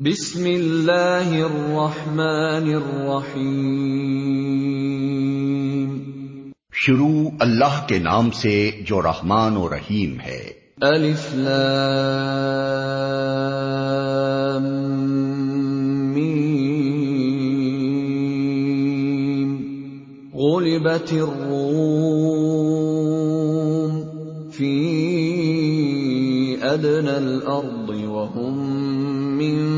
بسم اللہ الرحمن الرحیم۔ شروع اللہ کے نام سے جو رحمان و رحیم ہے۔ الف لام میم۔ غلبت الروم فی ادنى الارض وهم من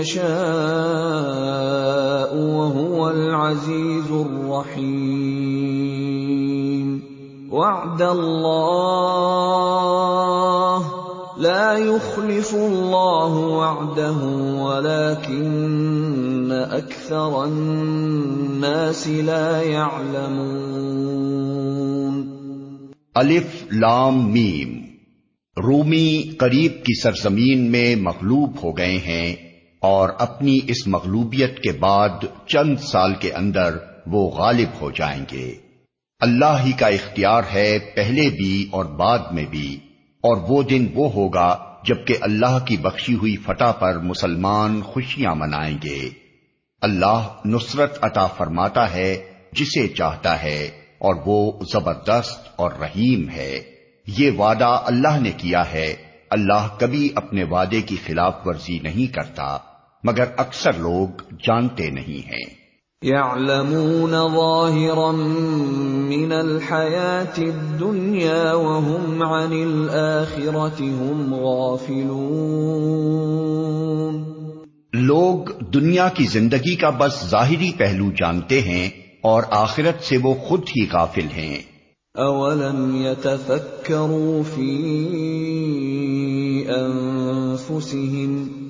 يشاء وهو العزيز الرحيم. وعد الله لا يخلف الله وعده، ولكن اكثر الناس لا يعلمون. الف لام میم۔ رومی قریب کی سرزمین میں مغلوب ہو گئے ہیں۔ اور اپنی اس مغلوبیت کے بعد چند سال کے اندر وہ غالب ہو جائیں گے۔ اللہ ہی کا اختیار ہے پہلے بھی اور بعد میں بھی، اور وہ دن وہ ہوگا جبکہ اللہ کی بخشی ہوئی فتح پر مسلمان خوشیاں منائیں گے۔ اللہ نصرت عطا فرماتا ہے جسے چاہتا ہے، اور وہ زبردست اور رحیم ہے۔ یہ وعدہ اللہ نے کیا ہے۔ اللہ کبھی اپنے وعدے کی خلاف ورزی نہیں کرتا۔ مگر اکثر لوگ جانتے نہیں ہیں۔ يعلمون ظاهرا من الحياة الدنيا وهم عن الآخرة هم غافلون۔ لوگ دنیا کی زندگی کا بس ظاہری پہلو جانتے ہیں اور آخرت سے وہ خود ہی غافل ہیں۔ اولم يتفكروا في انفسهم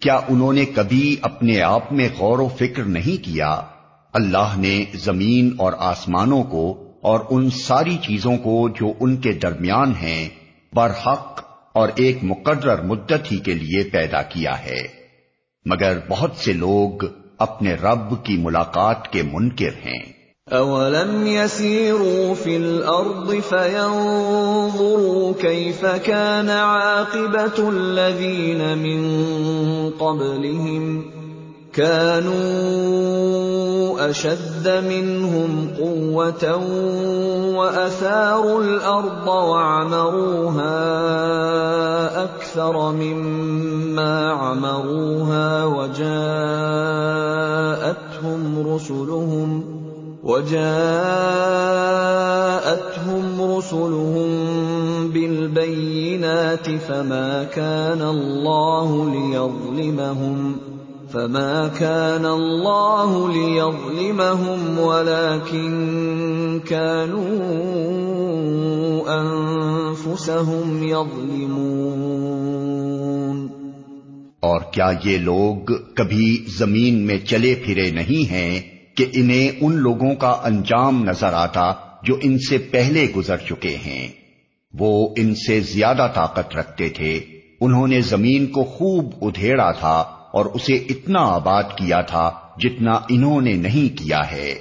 کیا انہوں نے کبھی اپنے آپ میں غور و فکر نہیں کیا؟ اللہ نے زمین اور آسمانوں کو اور ان ساری چیزوں کو جو ان کے درمیان ہیں، برحق اور ایک مقرر مدت ہی کے لیے پیدا کیا ہے۔ مگر بہت سے لوگ اپنے رب کی ملاقات کے منکر ہیں۔ اولم يسيروا في الارض فينظروا كيف كان عاقبه الذين من قبلهم كانوا اشد منهم قوه واثاروا الارض وعمروها اكثر مما عمروها وجاءتهم رسلهم وجاءتهم رسلهم بالبينات فما كان الله ليظلمهم فما كان الله ليظلمهم ولكن كانوا انفسهم يظلمون اور کیا یہ لوگ کبھی زمین میں چلے پھرے نہیں ہیں کہ انہیں ان لوگوں کا انجام نظر آتا جو ان سے پہلے گزر چکے ہیں۔ وہ ان سے زیادہ طاقت رکھتے تھے۔ انہوں نے زمین کو خوب ادھیڑا تھا اور اسے اتنا آباد کیا تھا جتنا انہوں نے نہیں کیا ہے۔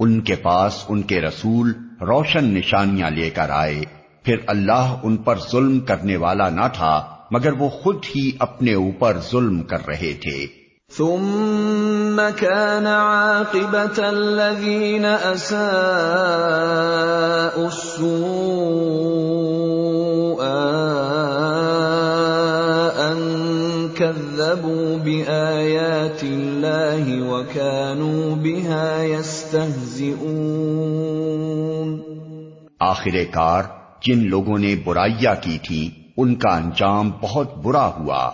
ان کے پاس ان کے رسول روشن نشانیاں لے کر آئے۔ پھر اللہ ان پر ظلم کرنے والا نہ تھا، مگر وہ خود ہی اپنے اوپر ظلم کر رہے تھے۔ ثم كان عاقبة الذين أساءوا السوء أن كذبوا بآيات الله وكانوا بها يستهزئون آخر کار جن لوگوں نے برائیاں کی تھی ان کا انجام بہت برا ہوا۔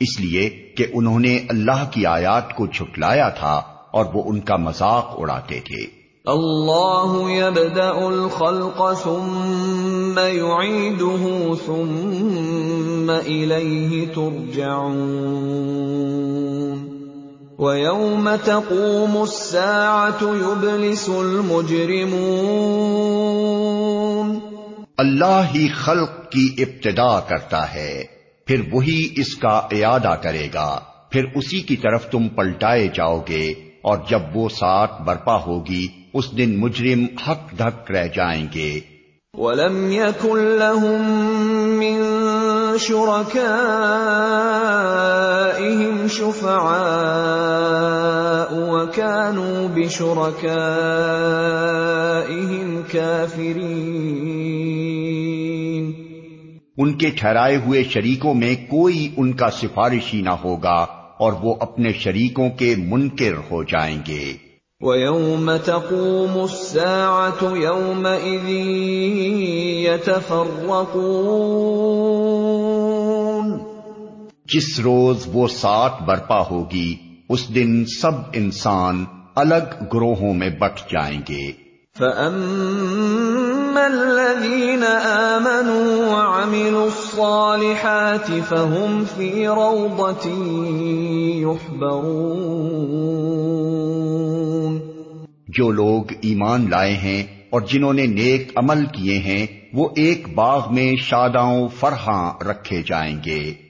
اس لیے کہ انہوں نے اللہ کی آیات کو چھٹلایا تھا اور وہ ان کا مذاق اڑاتے تھے۔ اللہ يبدأ الخلق ثم يعيده ثم إليه ترجعون۔ ويوم تقوم الساعة يبلس المجرمون۔ اللہ ہی خلق کی ابتدا کرتا ہے۔ پھر وہی اس کا اعادہ کرے گا۔ پھر اسی کی طرف تم پلٹائے جاؤ گے اور جب وہ ساتھ برپا ہوگی، اس دن مجرم حق دھک رہ جائیں گے۔ وَلَمْ يَكُنْ لَهُم مِّن شُرَكَائِهِمْ شُفَعَاءُ وَكَانُوا بِشُرَكَائِهِمْ كَافِرِينَ۔ ان کے ٹھہرائے ہوئے شریکوں میں کوئی ان کا سفارشی نہ ہوگا اور وہ اپنے شریکوں کے منکر ہو جائیں گے۔ وَيَوْمَ تَقُومُ السَّاعَةُ يَوْمَئِذٍ يَتَفَرَّقُونَ۔ جس روز وہ سات برپا ہوگی اس دن سب انسان الگ گروہوں میں بٹ جائیں گے۔ فَأَمَّا الَّذِينَ آمَنُوا وَعَمِلُوا الصَّالِحَاتِ فَهُمْ فِي رَوْضَةٍ يُحْبَرُونَ جو لوگ ایمان لائے ہیں اور جنہوں نے نیک عمل کیے ہیں، وہ ایک باغ میں شاداؤں فرحاں رکھے جائیں گے۔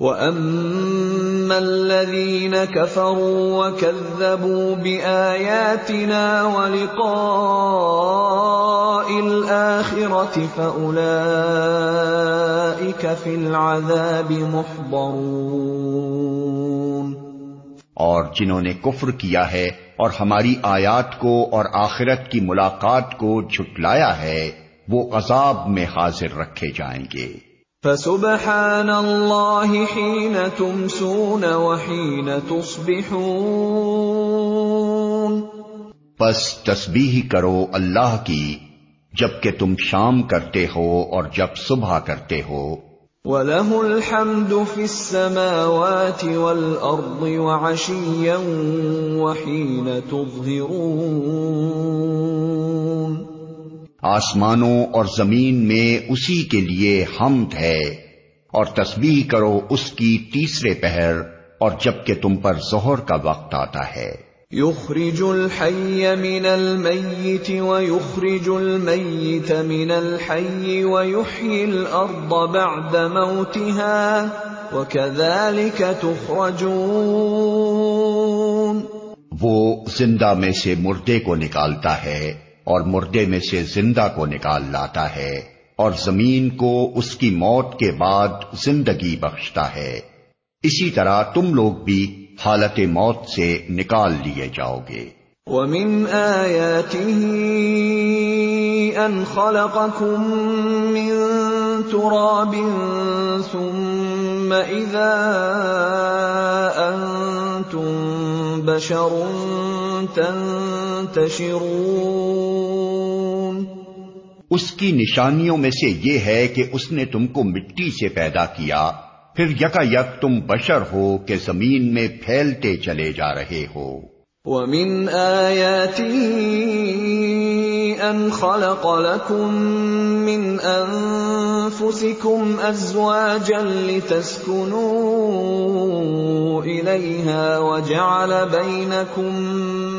وَأَمَّا الَّذِينَ كَفَرُوا وَكَذَّبُوا بِآيَاتِنَا وَلِقَاءِ الْآخِرَةِ فَأُولَئِكَ فِي الْعَذَابِ مُحْضَرُونَ اور جنہوں نے کفر کیا ہے اور ہماری آیات کو اور آخرت کی ملاقات کو جھٹلایا ہے، وہ عذاب میں حاضر رکھے جائیں گے۔ فسبحان الله حين تمسون وحين تصبحون بس تسبیح کرو اللہ کی جبکہ تم شام کرتے ہو اور جب صبح کرتے ہو۔ وَلَهُ الْحَمْدُ فِي السَّمَاوَاتِ وَالْأَرْضِ وَعَشِيًّا وَحِينَ تُظْهِرُونَ۔ آسمانوں اور زمین میں اسی کے لیے حمد ہے اور تسبیح کرو اس کی تیسرے پہر اور جبکہ تم پر ظہر کا وقت آتا ہے۔ يخرج الحي من الميت ويخرج الميت من الحي ويحيي الأرض بعد موتها وكذلك تخرجون۔ وہ زندہ میں سے مردے کو نکالتا ہے۔ اور مردے میں سے زندہ کو نکال لاتا ہے اور زمین کو اس کی موت کے بعد زندگی بخشتا ہے۔ اسی طرح تم لوگ بھی حالت موت سے نکال لیے جاؤ گے۔ وَمِنْ آيَاتِهِ أَنْ خَلَقَكُم مِّن تُرَابٍ ثُمَّ إِذَا أَنْتُمْ بَشَرٌ تَنْتَشِرُونَ۔ اس کی نشانیوں میں سے یہ ہے کہ اس نے تم کو مٹی سے پیدا کیا۔ پھر یکا یک تم بشر ہو کہ زمین میں پھیلتے چلے جا رہے ہو۔ وَمِنْ آيَاتِهِ أَنْ خَلَقَ لَكُم مِّنْ أَنفُسِكُمْ أَزْوَاجًا لِتَسْكُنُوا إِلَيْهَا وَجَعَلَ بَيْنَكُم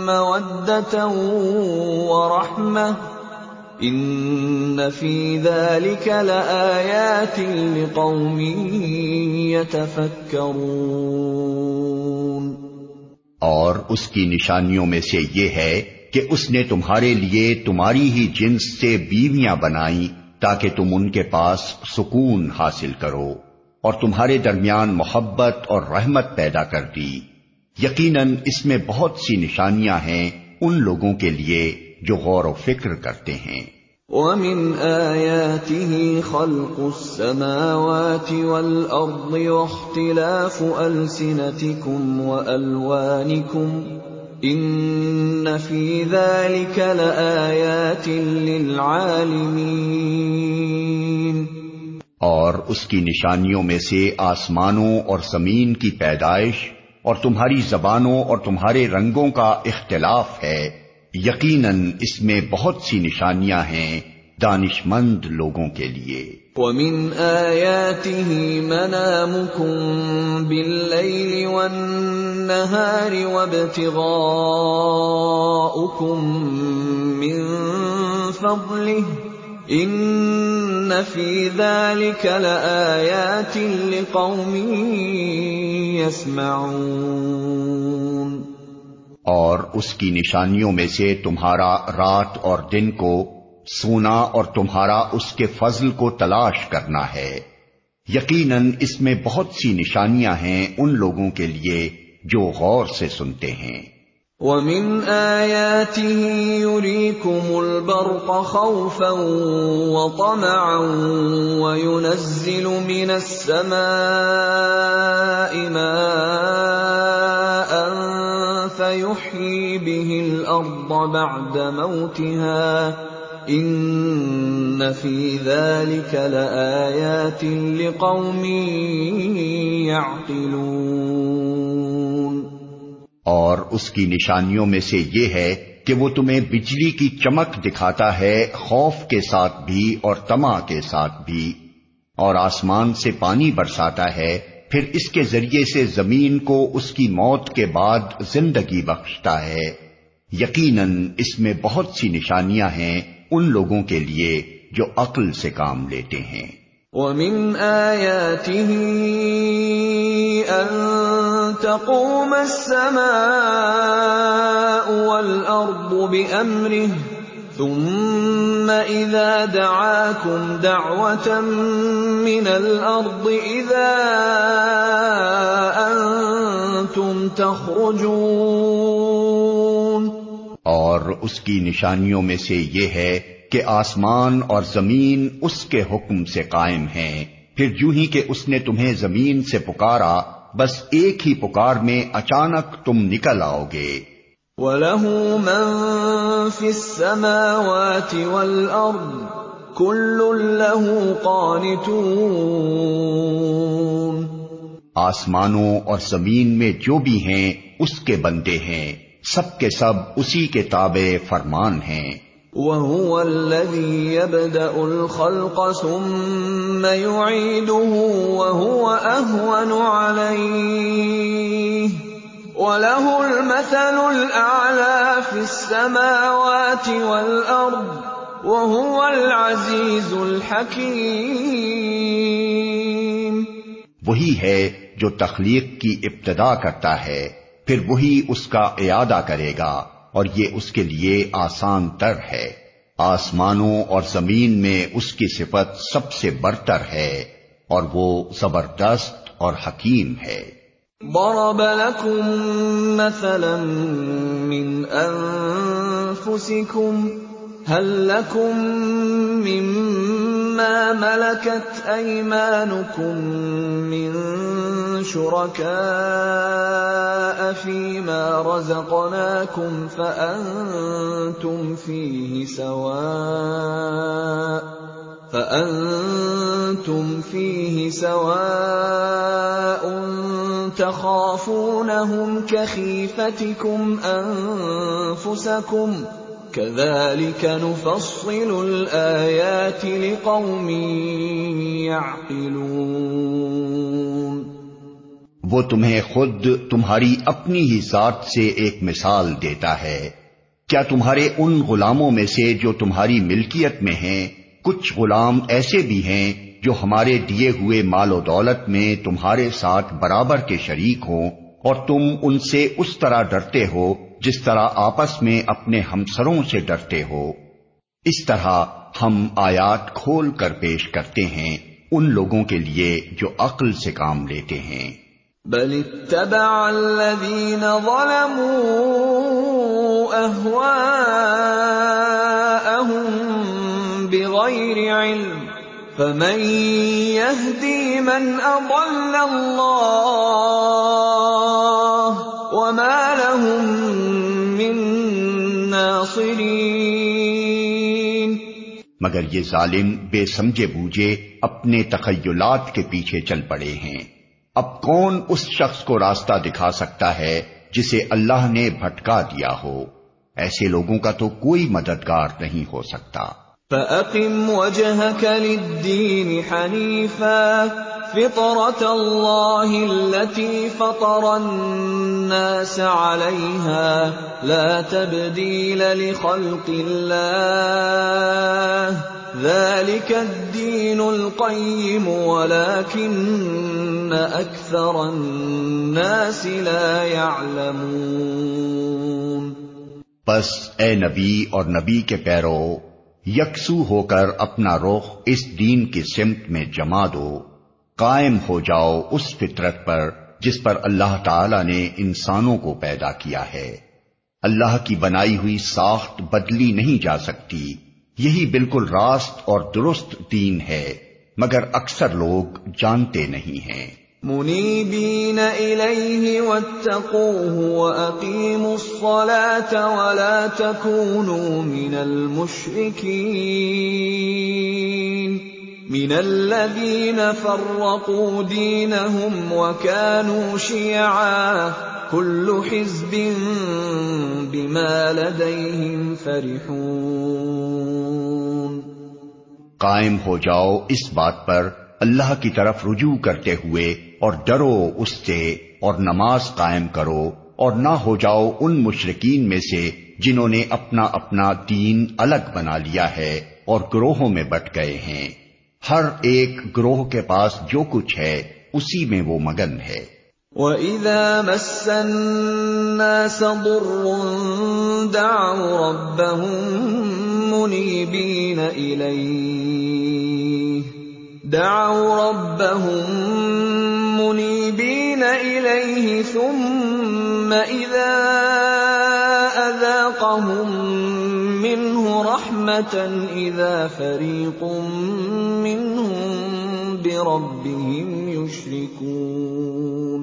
مَّوَدَّةً وَرَحْمَةً ان فی ذلك لآیات لقوم يتفکرون اور اس کی نشانیوں میں سے یہ ہے کہ اس نے تمہارے لیے تمہاری ہی جنس سے بیویاں بنائی تاکہ تم ان کے پاس سکون حاصل کرو اور تمہارے درمیان محبت اور رحمت پیدا کر دی۔ یقیناً اس میں بہت سی نشانیاں ہیں ان لوگوں کے لیے جو غور و فکر کرتے ہیں۔ وَمِنْ آيَاتِهِ خَلْقُ السَّمَاوَاتِ وَالْأَرْضِ وَاخْتِلَافُ أَلْسِنَتِكُمْ وَأَلْوَانِكُمْ ۚ ان فی ذَٰلِكَ لآیات للعالمین اور اس کی نشانیوں میں سے آسمانوں اور زمین کی پیدائش اور تمہاری زبانوں اور تمہارے رنگوں کا اختلاف ہے۔ یقیناً اس میں بہت سی نشانیاں ہیں۔ دانش مند لوگوں کے لیے۔ وَمِنْ آيَاتِهِ مَنَامُكُمْ بِاللَّيْلِ وَالنَّهَارِ وَابْتِغَاؤُكُمْ مِنْ فَضْلِهِ إِنَّ فِي ذَلِكَ لَآيَاتٍ لِقَوْمٍ يَسْمَعُونَ۔ اور اس کی نشانیوں میں سے تمہارا رات اور دن کو سونا اور تمہارا اس کے فضل کو تلاش کرنا ہے۔ یقیناً اس میں بہت سی نشانیاں ہیں ان لوگوں کے لیے جو غور سے سنتے ہیں۔ وَمِنْ آيَاتِهِ يُرِيكُمُ الْبَرْقَ خَوْفًا وَطَمَعًا وَيُنَزِّلُ مِنَ السَّمَاءِ مَاءً فَيُحْيِي بِهِ الْأَرْضَ بَعْدَ مَوْتِهَا إِنَّ فِي ذَلِكَ لَآيَاتٍ لِقَوْمٍ يَعْقِلُونَ اور اس کی نشانیوں میں سے یہ ہے کہ وہ تمہیں بجلی کی چمک دکھاتا ہے، خوف کے ساتھ بھی اور تما کے ساتھ بھی۔ اور آسمان سے پانی برساتا ہے، پھر اس کے ذریعے سے زمین کو اس کی موت کے بعد زندگی بخشتا ہے۔ یقیناً اس میں بہت سی نشانیاں ہیں۔ ان لوگوں کے لیے جو عقل سے کام لیتے ہیں۔ وَمِنْ آيَاتِهِ أَن تَقُومَ السَّمَاءُ وَالْأَرْضُ بِأَمْرِهِ ثُمَّ إِذَا دَعَاكُمْ دَعْوَةً مِّنَ الْأَرْضِ إِذَا أَنتُمْ تَخْرُجُونَ اور اس کی نشانیوں میں سے یہ ہے کہ آسمان اور زمین اس کے حکم سے قائم ہیں۔ پھر جو ہی کہ اس نے تمہیں زمین سے پکارا بس ایک ہی پکار میں اچانک تم نکل آؤ گے۔ وَلَهُ مَن فِي السَّمَاوَاتِ وَالْأَرْضِ كُلٌّ لَّهُ قَانِتُونَ۔ آسمانوں اور زمین میں جو بھی ہیں اس کے بندے ہیں۔ سب کے سب اسی کے تابع فرمان ہیں۔ وَهُوَ الَّذِي يَبْدَأُ الْخَلْقَ ثُمَّ يُعِيدُهُ وَهُوَ أَهْوَنُ عَلَيْهِ وَلَهُ الْمَثَلُ الْأَعْلَى فِي السَّمَاوَاتِ وَالْأَرْضِ وَهُوَ الْعَزِيزُ الْحَكِيمُ وہی ہے جو تخلیق کی ابتدا کرتا ہے۔ پھر وہی اس کا اعادہ کرے گا اور یہ اس کے لیے آسان تر ہے۔ آسمانوں اور زمین میں اس کی صفت سب سے برتر ہے اور وہ زبردست اور حکیم ہے۔ ضرب لكم مثلا من انفسكم هل لكم مما ملكت ايمانكم من شركاء فيما رزقناكم فانتم فيه سواء فأنتم فيه سواء تخافونهم كخيفتكم أنفسكم كذلك نفصل الآيات لقوم يعقلون. وہ تمہیں خود تمہاری اپنی ہی ذات سے ایک مثال دیتا ہے۔ کیا تمہارے ان غلاموں میں سے جو تمہاری ملکیت میں ہیں، کچھ غلام ایسے بھی ہیں جو ہمارے دیے ہوئے مال و دولت میں تمہارے ساتھ برابر کے شریک ہوں اور تم ان سے اس طرح ڈرتے ہو جس طرح آپس میں اپنے ہمسروں سے ڈرتے ہو، اس طرح ہم آیات کھول کر پیش کرتے ہیں ان لوگوں کے لیے جو عقل سے کام لیتے ہیں۔ بل اتبع الذين ظلموا اهواءهم بغير علم، فمن يهدي من اضل الله وما لهم من ناصرين مگر یہ ظالم بے سمجھے بوجھے اپنے تخیلات کے پیچھے چل پڑے ہیں۔ اب کون اس شخص کو راستہ دکھا سکتا ہے جسے اللہ نے بھٹکا دیا ہو؟ ایسے لوگوں کا تو کوئی مددگار نہیں ہو سکتا۔ فَأَقِمْ وَجْهَكَ لِلدِّينِ حَنِيفًا فطرة الله التي فطر الناس عليها لا تبديل لخلق الله. ذلك الدين القيم، ولكن أكثر الناس لا يعلمون. بس اے نبی اور نبی کے پیرو، یکسو ہو کر اپنا رخ اس دین کی سمت میں جما دو۔ قائم ہو جاؤ اس فطرت پر جس پر اللہ تعالی نے انسانوں کو پیدا کیا ہے۔ اللہ کی بنائی ہوئی ساخت بدلی نہیں جا سکتی۔ یہی بالکل راست اور درست دین ہے، مگر اکثر لوگ جانتے نہیں ہیں۔ منیبین الیہ واتقوہ واقیموا الصلاة ولا تکونوا من المشرکین۔ من الذين فرقوا دينهم وكانوا شيعا، كل حزب بما لديهم فرحون۔ قائم ہو جاؤ اس بات پر، اللہ کی طرف رجوع کرتے ہوئے اور ڈرو اس سے اور نماز قائم کرو اور نہ ہو جاؤ ان مشرقین میں سے جنہوں نے اپنا اپنا دین الگ بنا لیا ہے اور گروہوں میں بٹ گئے ہیں۔ ہر ایک گروہ کے پاس جو کچھ ہے، اسی میں وہ مگن ہے۔ وَإِذَا مَسَّ النَّاسَ ضُرٌّ دَعَوْا رَبَّهُم مُنِيبِينَ إِلَيْهِ دَعَوْا رَبَّهُم مُنِيبِينَ إِلَيْهِ ثُمَّ إِذَا أَذَاقَهُم مِّنْهُ رَحْمَةً إِذَا فَرِيقٌ مِّنْهُم بِرَبِّهِمْ يُشْرِكُونَ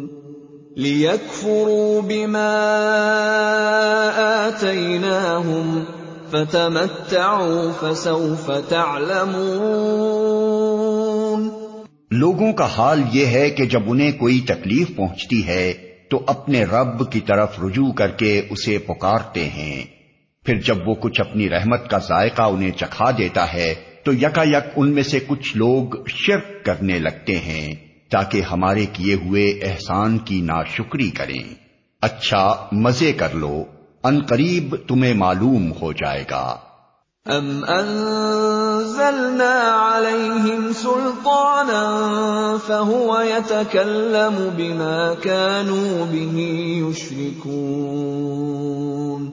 لِيَكْفُرُوا بِمَا آتَيْنَاهُمْ فَتَمَتَّعُوا فَسَوْفَ تَعْلَمُونَ لوگوں کا حال یہ ہے کہ جب انہیں کوئی تکلیف پہنچتی ہے تو اپنے رب کی طرف رجوع کر کے اسے پکارتے ہیں۔ پھر جب وہ کچھ اپنی رحمت کا ذائقہ انہیں چکھا دیتا ہے، تو یکا یک ان میں سے کچھ لوگ شرک کرنے لگتے ہیں تاکہ ہمارے کیے ہوئے احسان کی ناشکری کریں۔ اچھا مزے کر لو۔ ان قریب تمہیں معلوم ہو جائے گا۔ ام انزلنا عليهم سلطانا فهو يتكلم بما كانوا به يشركون۔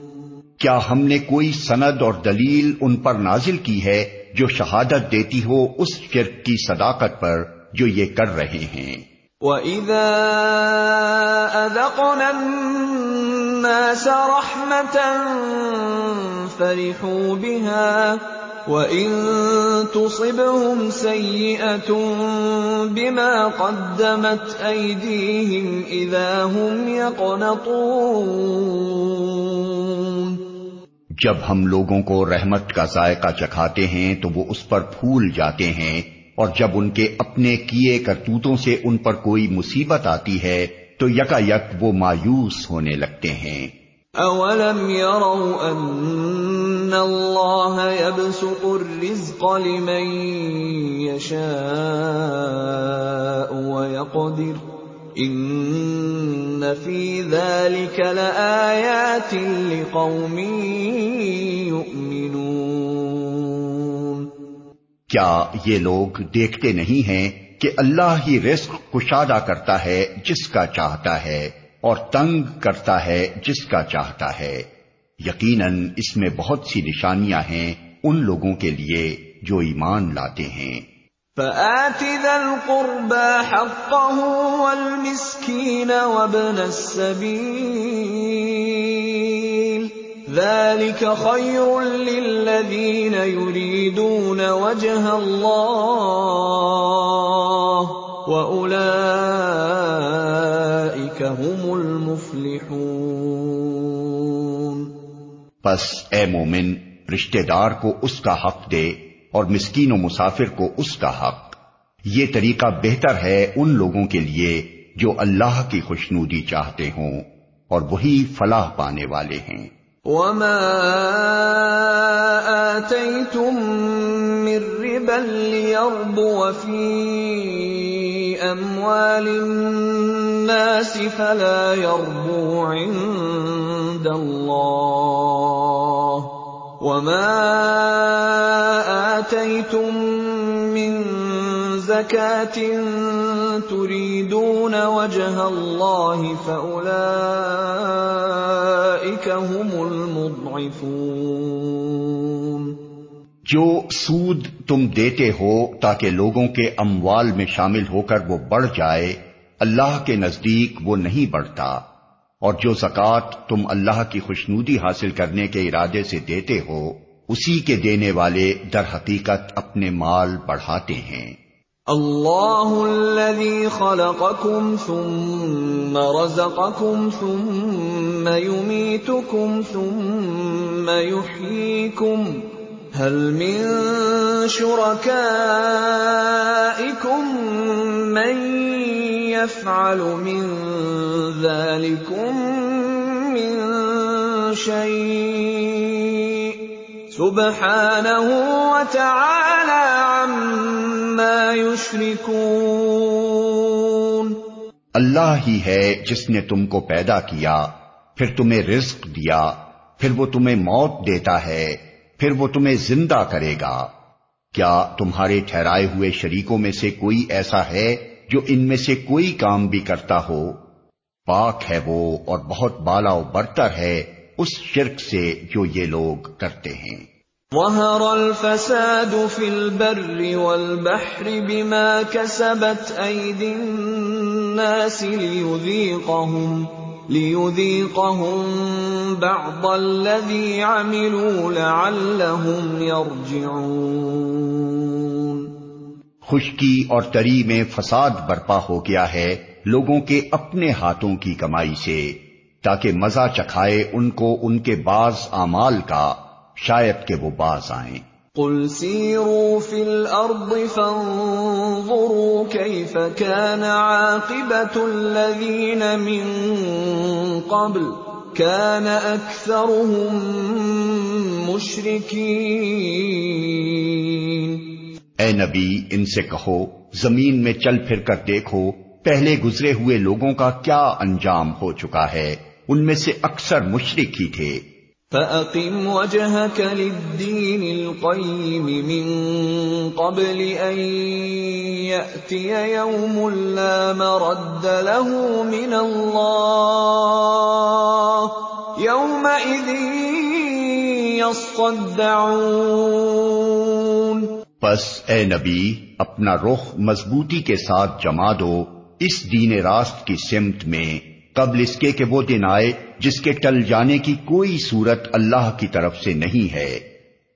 کیا ہم نے کوئی سند اور دلیل ان پر نازل کی ہے جو شہادت دیتی ہو اس شرک کی صداقت پر جو یہ کر رہے ہیں؟ وَإِذَا أَذَقْنَا النَّاسَ رَحْمَةً فَرِحُوا بِهَا وَإِن تُصِبْهُمْ سَيِّئَةٌ بِمَا قَدَّمَتْ أَيْدِيهِمْ إِذَا هُمْ يَقْنَطُونَ جب ہم لوگوں کو رحمت کا ذائقہ چکھاتے ہیں تو وہ اس پر پھول جاتے ہیں اور جب ان کے اپنے کیے کرتوتوں سے ان پر کوئی مصیبت آتی ہے تو یکا یک وہ مایوس ہونے لگتے ہیں۔ اولم يروا ان الله يبسط الرزق لمن يشاء ويقدر ان في ذلك لآيات لقوم يؤمنون۔ کیا یہ لوگ دیکھتے نہیں ہیں کہ اللہ ہی رزق کشادہ کرتا ہے جس کا چاہتا ہے؟ اور تنگ کرتا ہے جس کا چاہتا ہے۔ یقیناً اس میں بہت سی نشانیاں ہیں ان لوگوں کے لیے جو ایمان لاتے ہیں۔ فآت ذا القربى حقه والمسكين وابن السبيل ذلك خير للذين يريدون وجه الله واولئك هم المفلحون پس اے مومن رشتہ دار کو اس کا حق دے اور مسکین و مسافر کو اس کا حق۔ یہ طریقہ بہتر ہے ان لوگوں کے لیے جو اللہ کی خوشنودی چاہتے ہوں اور وہی فلاح پانے والے ہیں۔ وما آتيتم من ربا أموال الناس فلا يربو عند الله وما آتيتم من تريدون وجه الله فأولئك هم المضعفون جو سود تم دیتے ہو تاکہ لوگوں کے اموال میں شامل ہو کر وہ بڑھ جائے، اللہ کے نزدیک وہ نہیں بڑھتا۔ اور جو زکوٰۃ تم اللہ کی خوشنودی حاصل کرنے کے ارادے سے دیتے ہو، اسی کے دینے والے در حقیقت اپنے مال بڑھاتے ہیں۔ اللہ الذي خلقكم ثم رزقكم ثم يميتكم ثم يحييكم هل من شركائكم من يفعل من ذلكم من شيء؟ سبحانه وتعالى عما يشركون. اللہ ہی ہے جس نے تم کو پیدا کیا، پھر تمہیں رزق دیا، پھر وہ تمہیں موت دیتا ہے۔ پھر وہ تمہیں زندہ کرے گا۔ کیا تمہارے ٹھہرائے ہوئے شریکوں میں سے کوئی ایسا ہے جو ان میں سے کوئی کام بھی کرتا ہو؟ پاک ہے وہ اور بہت بالا و برتر ہے اس شرک سے جو یہ لوگ کرتے ہیں۔ ظهر الفساد في البر والبحر بما كسبت أيدي الناس ليذيقهم ليذيقهم بعض الذي عملوا لعلهم يرجعون خشکی اور تری میں فساد برپا ہو گیا ہے لوگوں کے اپنے ہاتھوں کی کمائی سے، تاکہ مزہ چکھائے ان کو ان کے بعض اعمال کا، شاید کہ وہ باز آئیں۔ قل سيروا في الأرض فانظروا كيف كان عاقبة الذين من قبل كان أكثرهم مشركين اے نبی، ان سے کہو، زمین میں چل پھر کر دیکھو، پہلے گزرے ہوئے لوگوں کا کیا انجام ہو چکا ہے؟ ان میں سے اکثر مشرک ہی تھے۔ فَأَقِمْ وَجْهَكَ لِلدِّينِ الْقَيِّمِ مِنْ قَبْلِ أَنْ يَأْتِيَ يَوْمٌ لَا مَرَدَّ لَهُ مِنَ اللَّهِ يَوْمَئِذٍ يَصَّدَّعُونَ. پس اے نبی، اپنا رخ مضبوطی کے ساتھ جما دو اس دین راست کی سمت میں قبل اس کے کہ وہ دن آئے جس کے ٹل جانے کی کوئی صورت اللہ کی طرف سے نہیں ہے۔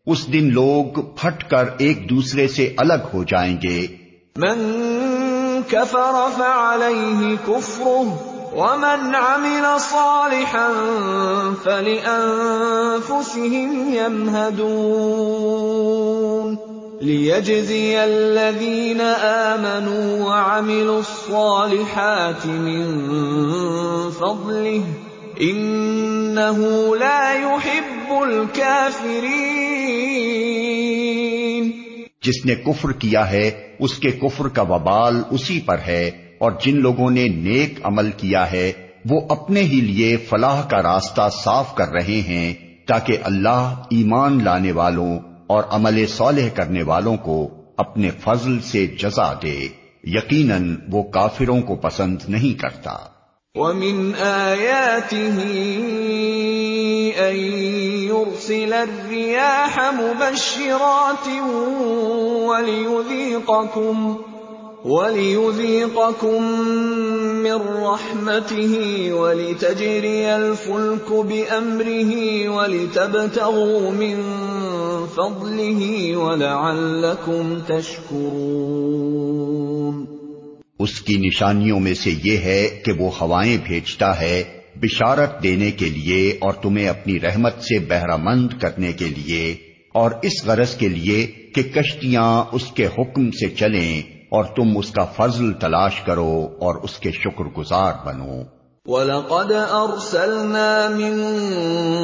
اس دن لوگ پھٹ کر ایک دوسرے سے الگ ہو جائیں گے۔ من كفر فعليه كفره ومن عمل صالحا فلأنفسهم يمهدون ليجزي الذين آمنوا وعملوا الصالحات من فضله إنه لا يحب الكافرين جس نے کفر کیا ہے، اس کے کفر کا وبال اسی پر ہے، اور جن لوگوں نے نیک عمل کیا ہے، وہ اپنے ہی لیے فلاح کا راستہ صاف کر رہے ہیں تاکہ اللہ ایمان لانے والوں اور عمل صالح کرنے والوں کو اپنے فضل سے جزا دے۔ یقیناً وہ کافروں کو پسند نہیں کرتا۔ ومن آياته أن يرسل الرياح مبشرات وليذيقكم وَلِيُذِيقَكُم مِّن رَّحْمَتِهِ وَلِتَجْرِيَ الْفُلْكُ بِأَمْرِهِ وَلِتَبْتَغُوا مِن فَضْلِهِ وَلَعَلَّكُمْ تَشْكُرُونَ۔ اس کی نشانیوں میں سے یہ ہے کہ وہ ہوائیں بھیجتا ہے بشارت دینے کے لیے اور تمہیں اپنی رحمت سے بہرہ مند کرنے کے لیے اور اس غرض کے لیے کہ کشتیاں اس کے حکم سے چلیں اور تم اس کا فضل تلاش کرو اور اس کے شکر گزار بنو۔ وَلَقَدْ أَرْسَلْنَا مِن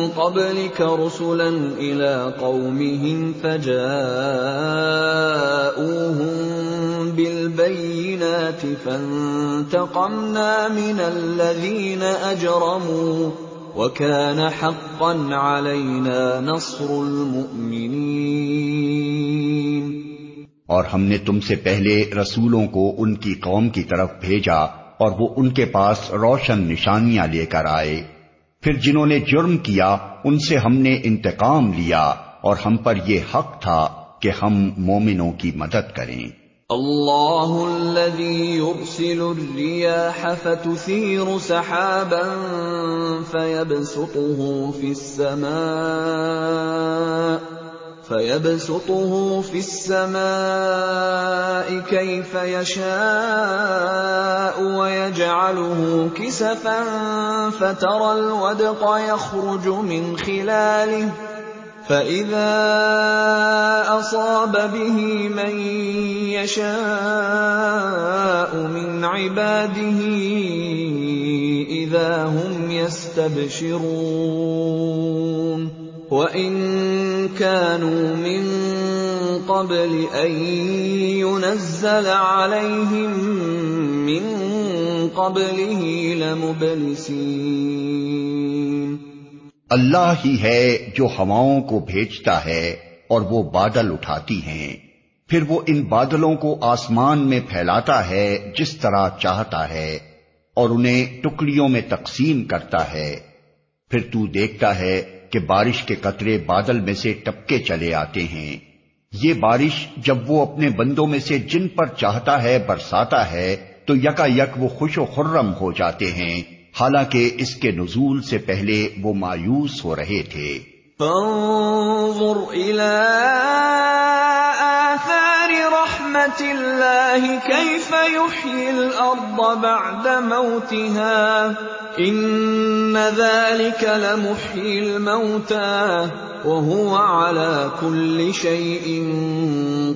قَبْلِكَ رُسُلًا إِلَىٰ قَوْمِهِمْ فَجَاءُوهُم بِالْبَيِّنَاتِ فَانتَقَمْنَا مِنَ الَّذِينَ أَجْرَمُوا وَكَانَ حَقًّا عَلَيْنَا نَصْرُ الْمُؤْمِنِينَ اور ہم نے تم سے پہلے رسولوں کو ان کی قوم کی طرف بھیجا اور وہ ان کے پاس روشن نشانیاں لے کر آئے۔ پھر جنہوں نے جرم کیا، ان سے ہم نے انتقام لیا اور ہم پر یہ حق تھا کہ ہم مومنوں کی مدد کریں۔ اللہ الذي يرسل الرياح فتثير سحابا فيبسطه في السماء۔ فيبسطه في السماء كيف يشاء ويجعله كسفا فترى الودق يخرج من خلاله فإذا أصاب به من يشاء من عباده إذا هم يستبشرون وَإِن كَانُوا مِن قَبْلِ أَن يُنَزَّلَ عَلَيْهِم مِّن قَبْلِهِ لَمُبْلِسِينَ اللہ ہی ہے جو ہواؤں کو بھیجتا ہے اور وہ بادل اٹھاتی ہیں۔ پھر وہ ان بادلوں کو آسمان میں پھیلاتا ہے جس طرح چاہتا ہے اور انہیں ٹکڑیوں میں تقسیم کرتا ہے۔ پھر تو دیکھتا ہے کہ بارش کے قطرے بادل میں سے ٹپکے چلے آتے ہیں۔ یہ بارش جب وہ اپنے بندوں میں سے جن پر چاہتا ہے برساتا ہے، تو یکا یک وہ خوش و خرم ہو جاتے ہیں۔ حالانکہ اس کے نزول سے پہلے وہ مایوس ہو رہے تھے۔ فانظر الى آثار رحمت اللہ کیف يحیی الارض بعد موتها ان ذلك لمحيي الموتى وهو على كل شيء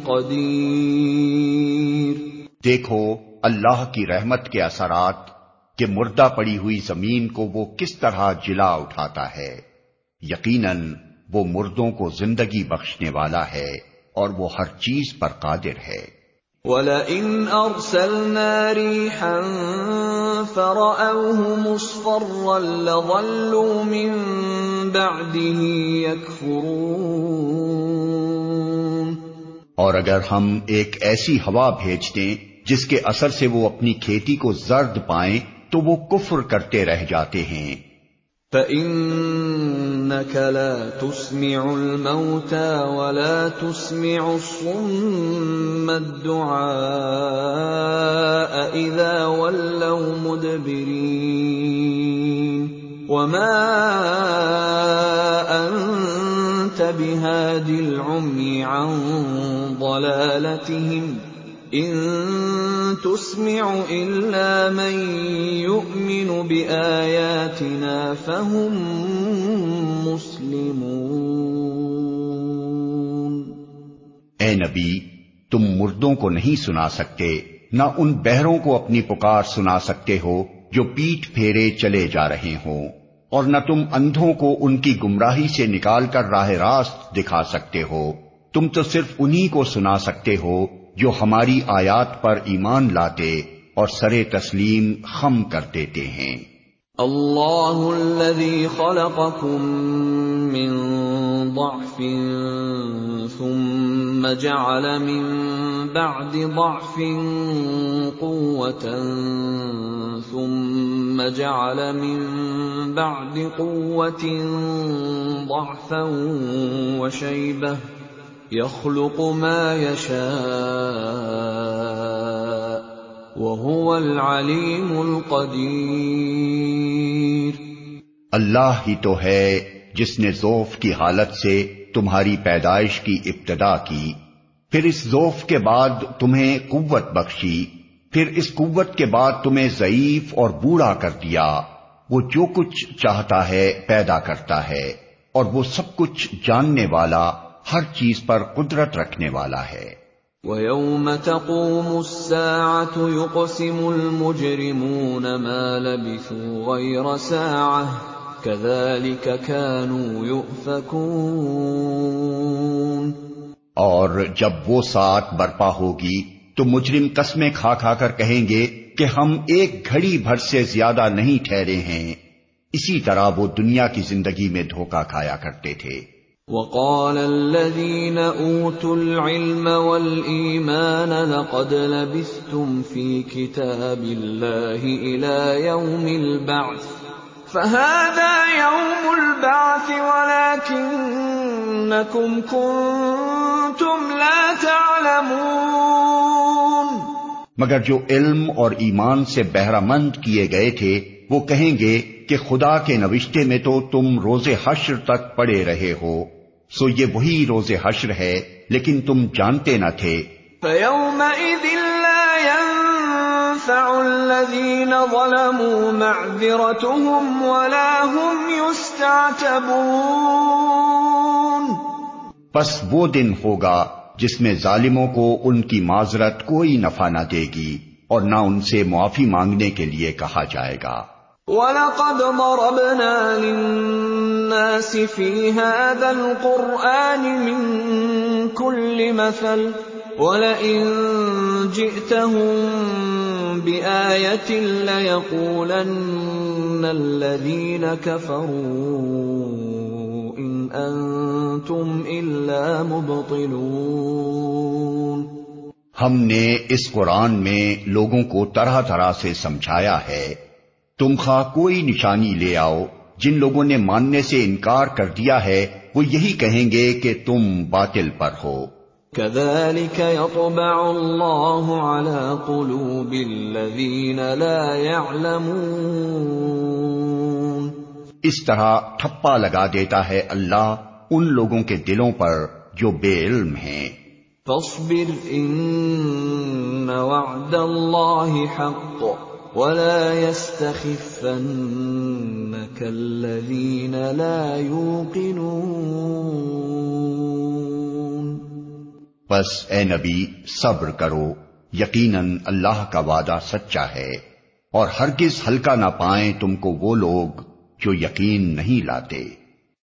قدير دیکھو، اللہ کی رحمت کے اثرات کہ مردہ پڑی ہوئی زمین کو وہ کس طرح جلا اٹھاتا ہے۔ یقیناً وہ مردوں کو زندگی بخشنے والا ہے۔ اور وہ ہر چیز پر قادر ہے۔ وَلَئِنْ أَرْسَلْنَا رِيحًا فَرَأَوْهُ مُصْفَرًّا لَظَلُّوا مِن بَعْدِهِ يَكْفُرُونَ۔ اور اگر ہم ایک ایسی ہوا بھیج دیں جس کے اثر سے وہ اپنی کھیتی کو زرد پائیں تو وہ کفر کرتے رہ جاتے ہیں۔ فَإِنَّكَ لَا تُسْمِعُ الْمَوْتَى وَلَا تُسْمِعُ الصُّمَّ الدُّعَاءَ إِذَا وَلَّوْا مُدْبِرِينَ وَمَا أَنتَ بِهَادِ الْعُمْيِ عَن ضَلَالَتِهِمْ ان اے نبی، تم مردوں کو نہیں سنا سکتے، نہ ان بہروں کو اپنی پکار سنا سکتے ہو جو پیٹ پھیرے چلے جا رہے ہوں، اور نہ تم اندھوں کو ان کی گمراہی سے نکال کر راہ راست دکھا سکتے ہو۔ تم تو صرف انہی کو سنا سکتے ہو جو ہماری آیات پر ایمان لاتے اور سرے تسلیم خم کر دیتے ہیں۔ اللہ الذي خلقكم من ضعف ثم جعل من بعد ضعف قوة ثم جعل من بعد قوة ضعفا وشيبة يخلق ما يشاء وهو العليم القدير۔ اللہ ہی تو ہے جس نے ذوف کی حالت سے تمہاری پیدائش کی ابتدا کی، پھر اس ذوف کے بعد تمہیں قوت بخشی، پھر اس قوت کے بعد تمہیں ضعیف اور بوڑھا کر دیا۔ وہ جو کچھ چاہتا ہے پیدا کرتا ہے اور وہ سب کچھ جاننے والا ہر چیز پر قدرت رکھنے والا ہے۔ وَيَوْمَ تَقُومُ السَّاعَةُ يُقْسِمُ الْمُجْرِمُونَ مَا لَبِثُوا غَيْرَ سَاعَةٍ كَذَلِكَ كَانُوا يُؤْفَكُونَ۔ اور جب وہ ساتھ برپا ہوگی تو مجرم قسمیں کھا کھا کر کہیں گے کہ ہم ایک گھڑی بھر سے زیادہ نہیں ٹھہرے ہیں۔ اسی طرح وہ دنیا کی زندگی میں دھوکا کھایا کرتے تھے۔ وقال الذين اوتوا العلم والايمان لقد لبثتم في كتاب الله الى يوم البعث فهذا يوم البعث ولكنكم كنتم لا تعلمون مگر جو علم اور ایمان سے بہرہ مند کیے گئے تھے، وہ کہیں گے کہ خدا کے نوشتے میں تو تم روز حشر تک پڑے رہے ہو۔ سو یہ وہی روز حشر ہے لیکن تم جانتے نہ تھے۔ فَيَوْمَئِذٍ لَا يَنفَعُ الَّذِينَ ظَلَمُوا مَعْذِرَتُهُمْ وَلَا هُمْ يُسْتَعْتَبُونَ۔ بس وہ دن ہوگا جس میں ظالموں کو ان کی معذرت کوئی نفع نہ دے گی اور نہ ان سے معافی مانگنے کے لیے کہا جائے گا۔ وَلَقَدْ ضَرَبْنَا لِلنَّاسِ فِي هَذَا الْقُرْآنِ مِنْ كُلِّ مَثَلٍ وَلَئِنْ جِئْتَهُمْ بِآيَةٍ لَيَقُولَنَّ الَّذِينَ كَفَرُوا إِنْ أَنْتُمْ إِلَّا مُبْطِلُونَ ہم نے اس قرآن میں لوگوں کو طرح طرح سے سمجھایا ہے۔ تم خواہ کوئی نشانی لے آؤ۔ جن لوگوں نے ماننے سے انکار کر دیا ہے وہ یہی کہیں گے کہ تم باطل پر ہو۔ كَذَلِكَ يَطْبَعُ اللَّهُ عَلَى قُلُوبِ الَّذِينَ لَا يَعْلَمُونَ۔ اس طرح ٹھپا لگا دیتا ہے اللہ ان لوگوں کے دلوں پر جو بے علم ہیں۔ فاصبر ان وعد الله حق۔ ولا يستخفنك الذين لا يوقنون بس اے نبی، صبر کرو، یقیناً اللہ کا وعدہ سچا ہے اور ہرگز ہلکا نہ پائیں تم کو وہ لوگ جو یقین نہیں لاتے۔